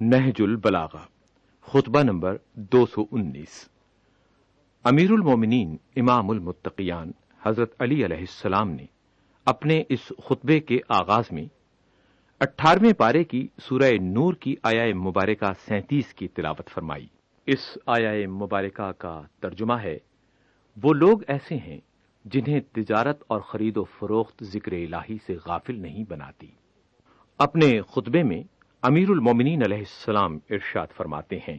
نہج البلاغا خطبہ نمبر دو سو انیس۔ امیر المومنین امام المتقیان حضرت علی علیہ السلام نے اپنے اس خطبے کے آغاز میں اٹھارہویں پارے کی سورہ نور کی آیا مبارکہ سینتیس کی تلاوت فرمائی۔ اس آیا مبارکہ کا ترجمہ ہے، وہ لوگ ایسے ہیں جنہیں تجارت اور خرید و فروخت ذکر الہی سے غافل نہیں بناتی۔ اپنے خطبے میں امیر المومنین علیہ السلام ارشاد فرماتے ہیں،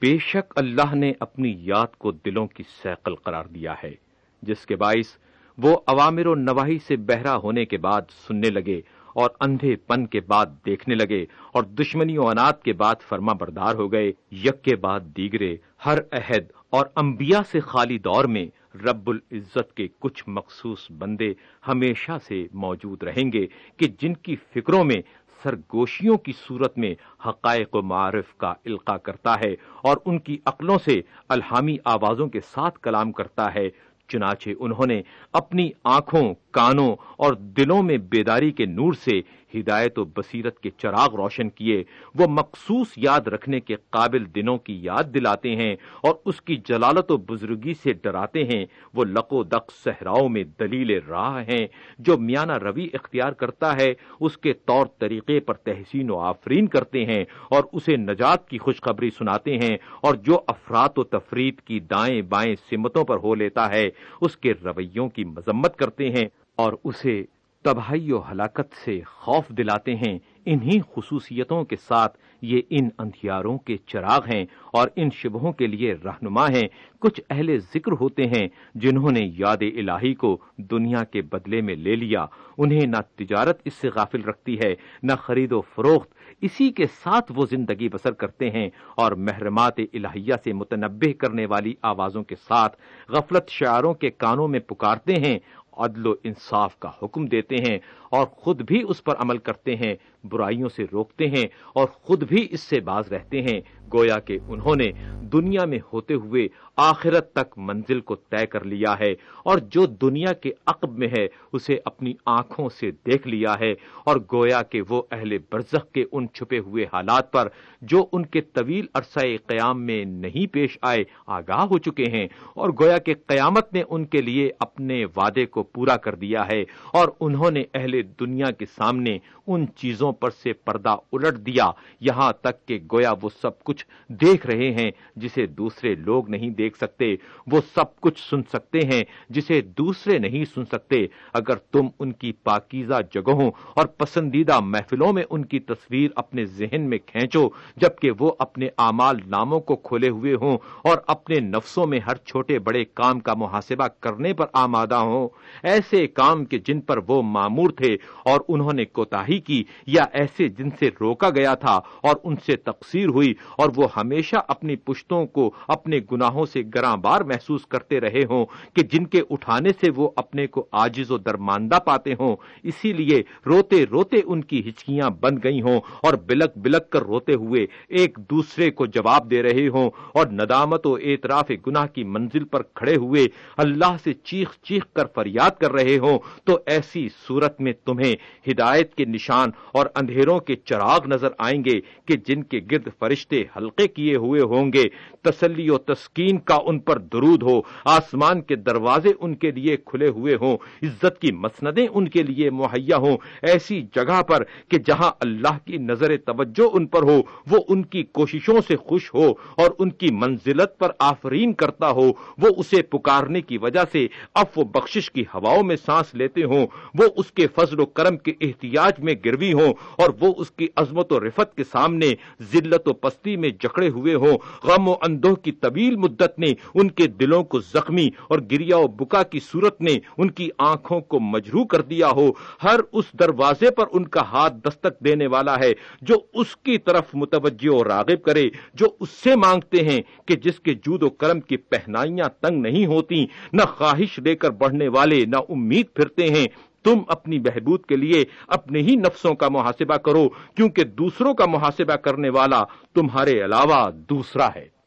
بے شک اللہ نے اپنی یاد کو دلوں کی سیکل قرار دیا ہے، جس کے باعث وہ عوامر و نواحی سے بہرا ہونے کے بعد سننے لگے اور اندھے پن کے بعد دیکھنے لگے اور دشمنی و انات کے بعد فرما بردار ہو گئے، یک کے بعد دیگرے، ہر عہد اور انبیاء سے خالی دور میں رب العزت کے کچھ مخصوص بندے ہمیشہ سے موجود رہیں گے کہ جن کی فکروں میں سرگوشیوں کی صورت میں حقائق و معارف کا القا کرتا ہے اور ان کی عقلوں سے الحامی آوازوں کے ساتھ کلام کرتا ہے۔ چنانچہ انہوں نے اپنی آنکھوں، کانوں اور دلوں میں بیداری کے نور سے ہدایت و بصیرت کے چراغ روشن کیے۔ وہ مخصوص یاد رکھنے کے قابل دنوں کی یاد دلاتے ہیں اور اس کی جلالت و بزرگی سے ڈراتے ہیں۔ وہ لقو دق صحراؤں میں دلیل راہ ہیں۔ جو میانہ روی اختیار کرتا ہے، اس کے طور طریقے پر تحسین و آفرین کرتے ہیں اور اسے نجات کی خوشخبری سناتے ہیں اور جو افراد و تفرید کی دائیں بائیں سمتوں پر ہو لیتا ہے اس کے رویوں کی مذمت کرتے ہیں اور اسے تباہی و ہلاکت سے خوف دلاتے ہیں۔ انہی خصوصیتوں کے ساتھ یہ ان اندھیاروں کے چراغ ہیں اور ان شبہوں کے لیے رہنما ہیں۔ کچھ اہل ذکر ہوتے ہیں جنہوں نے یاد الہی کو دنیا کے بدلے میں لے لیا۔ انہیں نہ تجارت اس سے غافل رکھتی ہے، نہ خرید و فروخت۔ اسی کے ساتھ وہ زندگی بسر کرتے ہیں اور محرمات الہیہ سے متنبع کرنے والی آوازوں کے ساتھ غفلت شعاروں کے کانوں میں پکارتے ہیں۔ عدل و انصاف کا حکم دیتے ہیں اور خود بھی اس پر عمل کرتے ہیں برائیوں سے روکتے ہیں اور خود بھی اس سے باز رہتے ہیں۔ گویا کہ انہوں نے دنیا میں ہوتے ہوئے آخرت تک منزل کو طے کر لیا ہے اور جو دنیا کے عقب میں ہے اسے اپنی آنکھوں سے دیکھ لیا ہے اور گویا کہ وہ اہل برزخ کے ان چھپے ہوئے حالات پر جو ان کے طویل عرصہ قیام میں نہیں پیش آئے آگاہ ہو چکے ہیں اور گویا کہ قیامت نے ان کے لیے اپنے وعدے کو پورا کر دیا ہے اور انہوں نے اہل دنیا کے سامنے ان چیزوں پر سے پردہ الٹ دیا۔ یہاں تک کہ گویا وہ سب کچھ دیکھ رہے ہیں، جسے دوسرے لوگ نہیں دیکھ سکتے۔ وہ سب کچھ سن سکتے ہیں، جسے دوسرے نہیں سن سکتے۔ اگر تم ان کی پاکیزہ جگہوں اور پسندیدہ محفلوں میں ان کی تصویر اپنے ذہن میں کھینچو، جبکہ وہ اپنے اعمال ناموں کو کھولے ہوئے ہوں اور اپنے نفسوں میں ہر چھوٹے بڑے کام کا محاسبہ کرنے پر آمادہ ہوں۔ ایسے کام کے جن پر وہ معمور تھے اور انہوں نے کوتا کی یا ایسے جن سے روکا گیا تھا اور ان سے تقسیر ہوئی اور وہ ہمیشہ اپنی پشتوں کو اپنے گناہوں سے گراں بار محسوس کرتے رہے ہوں کہ جن کے اٹھانے سے وہ اپنے کو آجز و درماندہ پاتے ہوں، اسی لیے روتے روتے ان کی ہچکیاں بند گئی ہوں اور بلک بلک کر روتے ہوئے ایک دوسرے کو جواب دے رہے ہوں اور ندامت و اعتراف گناہ کی منزل پر کھڑے ہوئے اللہ سے چیخ چیخ کر فریاد کر رہے ہوں، تو ایسی صورت میں تمہیں ہدایت کے نشان اور اندھیروں کے چراغ نظر آئیں گے کہ جن کے گرد فرشتے حلقے کیے ہوئے ہوں گے۔ تسلی و تسکین کا ان پر درود ہو۔ آسمان کے دروازے ان کے لیے کھلے ہوئے ہوں۔ عزت کی مسندیں ان کے لیے مہیا ہوں۔ ایسی جگہ پر کہ جہاں اللہ کی نظر توجہ ان پر ہو، وہ ان کی کوششوں سے خوش ہو اور ان کی منزلت پر آفرین کرتا ہو۔ وہ اسے پکارنے کی وجہ سے اف و بخشش کی ہواؤں میں سانس لیتے ہوں۔ وہ اس کے فضل و کرم کے احتیاج میں گروی ہوں۔ اور وہ اس کی عظمت و رفت کے سامنے ذلت و پستی میں جکڑے ہوئے ہوں۔ غم و اندوہ کی طویل مدت نے ان کے دلوں کو زخمی اور گریا و بکا کی صورت نے ان کی آنکھوں کو مجروح کر دیا ہو۔ ہر اس دروازے پر ان کا ہاتھ دستک دینے والا ہے جو اس کی طرف متوجہ اور راغب کرے، جو اس سے مانگتے ہیں کہ جس کے جود و کرم کی پہنائیاں تنگ نہیں ہوتی نہ خواہش لے کر بڑھنے والے، نہ امید پھرتے ہیں۔ تم اپنی بہبود کے لیے اپنے ہی نفسوں کا محاسبہ کرو، کیونکہ دوسروں کا محاسبہ کرنے والا تمہارے علاوہ دوسرا ہے۔